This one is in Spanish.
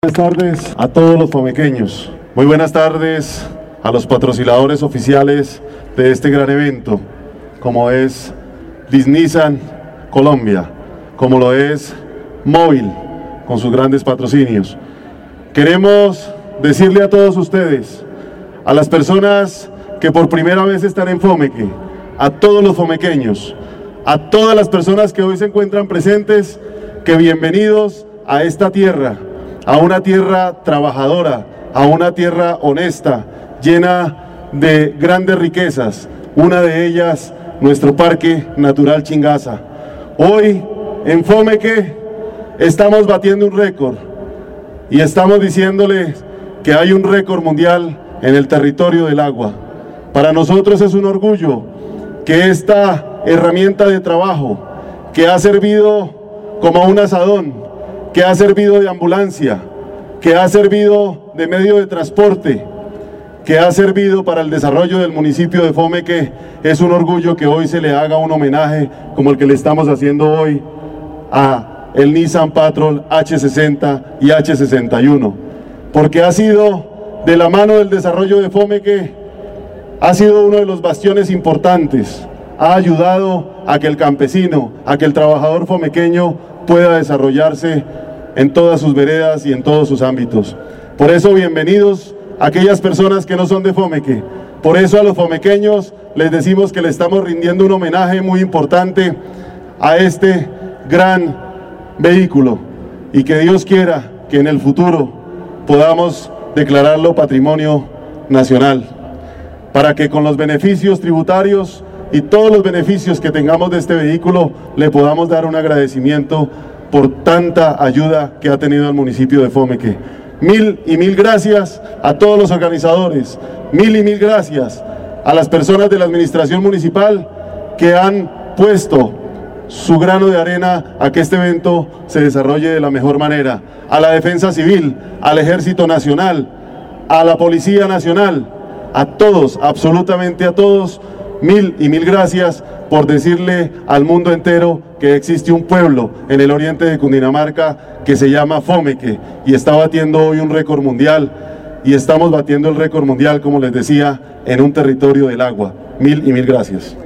Buenas tardes a todos los fomequeños. Muy buenas tardes a los patrocinadores oficiales de este gran evento, como es Disneysan Colombia, como lo es Móvil, con sus grandes patrocinios. Queremos decirle a todos ustedes, a las personas que por primera vez están en Fomeque, a todos los fomequeños, a todas las personas que hoy se encuentran presentes, que bienvenidos a esta tierra, a una tierra trabajadora, a una tierra honesta, llena de grandes riquezas, una de ellas nuestro Parque Natural Chingaza. Hoy en Fomeque estamos batiendo un récord y estamos diciéndole que hay un récord mundial en el territorio del agua. Para nosotros es un orgullo que esta herramienta de trabajo que ha servido como un asadón, que ha servido de ambulancia, que ha servido de medio de transporte, que ha servido para el desarrollo del municipio de Fomeque, es un orgullo que hoy se le haga un homenaje como el que le estamos haciendo hoy a el Nissan Patrol H60 y H61, porque ha sido de la mano del desarrollo de Fomeque, ha sido uno de los bastiones importantes, ha ayudado a que el campesino, a que el trabajador fomequeño pueda desarrollarse en todas sus veredas y en todos sus ámbitos. Por eso, bienvenidos a aquellas personas que no son de Fomeque. Por eso a los fomequeños les decimos que le estamos rindiendo un homenaje muy importante a este gran vehículo y que Dios quiera que en el futuro podamos declararlo patrimonio nacional para que con los beneficios tributarios y todos los beneficios que tengamos de este vehículo le podamos dar un agradecimiento por tanta ayuda que ha tenido el municipio de Fomeque. Mil y mil gracias a todos los organizadores, mil y mil gracias a las personas de la administración municipal que han puesto su grano de arena a que este evento se desarrolle de la mejor manera. A la Defensa Civil, al Ejército Nacional, a la Policía Nacional, a todos, absolutamente a todos, mil y mil gracias por decirle al mundo entero que existe un pueblo en el oriente de Cundinamarca que se llama Fomeque y está batiendo hoy un récord mundial y estamos batiendo el récord mundial, como les decía, en un territorio del agua. Mil y mil gracias.